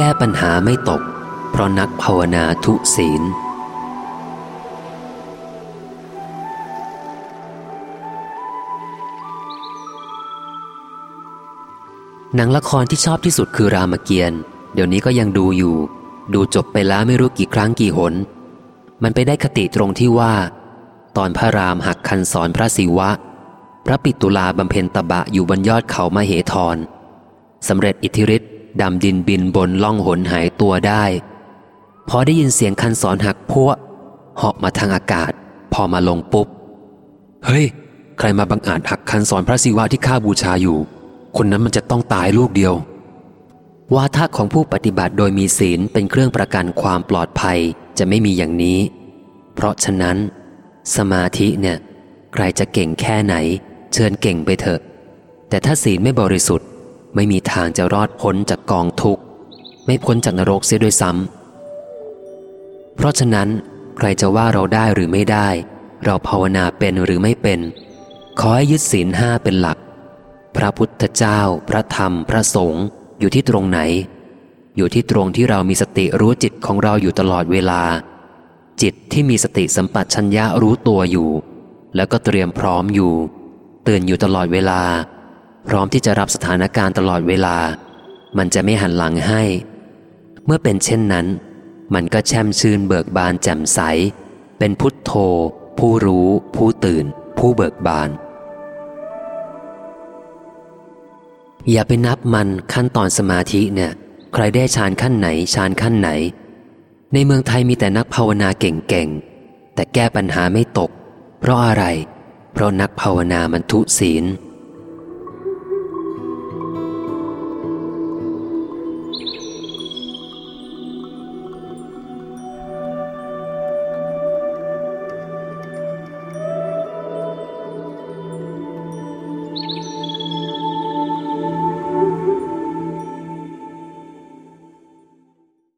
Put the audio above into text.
แก้ปัญหาไม่ตก เพราะนักภาวนาทุศีล หนังละครที่ชอบที่สุดคือรามเกียรติ์เดี๋ยวนี้ก็ยังดูอยู่ ดูจบไปแล้วไม่รู้กี่ครั้งกี่หน มันไปได้คติตรงที่ว่า ตอนพระรามหักคันสอนพระศิวะ พระปิตุลาบำเพ็ญตบะอยู่บนยอดเขามาเหทรสำเร็จอิทธิฤทธิ ดำดินบินบนล่องหนหายตัวได้ พอได้ยินเสียงคันสอนหักพัวเหาะมาทางอากาศ พอมาลงปุ๊บ เฮ้ย ใครมาบังอาจหักคันสอนพระศิวะที่ข้าบูชาอยู่ คนนั้นมันจะต้องตายลูกเดียว วาทะของผู้ปฏิบัติโดยมีศีลเป็นเครื่องประกันความปลอดภัยจะไม่มีอย่างนี้ เพราะฉะนั้น สมาธิเนี่ย ใครจะเก่งแค่ไหน เชิญเก่งไปเถอะ แต่ถ้าศีลไม่บริสุทธิ์ ไม่มีทางจะรอดพ้นจากกองทุกข์ ไม่พ้นจากนรกเสียด้วยซ้ำเพราะฉะนั้น ใครจะว่าเราได้หรือไม่ได้ เราภาวนาเป็นหรือไม่เป็น ขอให้ยึดศีลห้าเป็นหลัก พระพุทธเจ้า พระธรรม พระสงฆ์อยู่ที่ตรงไหน อยู่ที่ตรงที่เรามีสติรู้จิตของเราอยู่ตลอดเวลา จิตที่มีสติสัมปชัญญะรู้ตัวอยู่ แล้วก็เตรียมพร้อมอยู่ ตื่นอยู่ตลอดเวลา พร้อมที่จะรับสถานการณ์ตลอดเวลา มันจะไม่หันหลังให้ เมื่อเป็นเช่นนั้น มันก็แช่มชื่นเบิกบานแจ่มใส เป็นพุทโธ ผู้รู้ ผู้ตื่น ผู้เบิกบาน อย่าไปนับมันขั้นตอนสมาธิเนี่ย ใครได้ฌานขั้นไหนฌานขั้นไหน ในเมืองไทยมีแต่นักภาวนาเก่งๆ แต่แก้ปัญหาไม่ตก เพราะอะไร เพราะนักภาวนามันทุศีล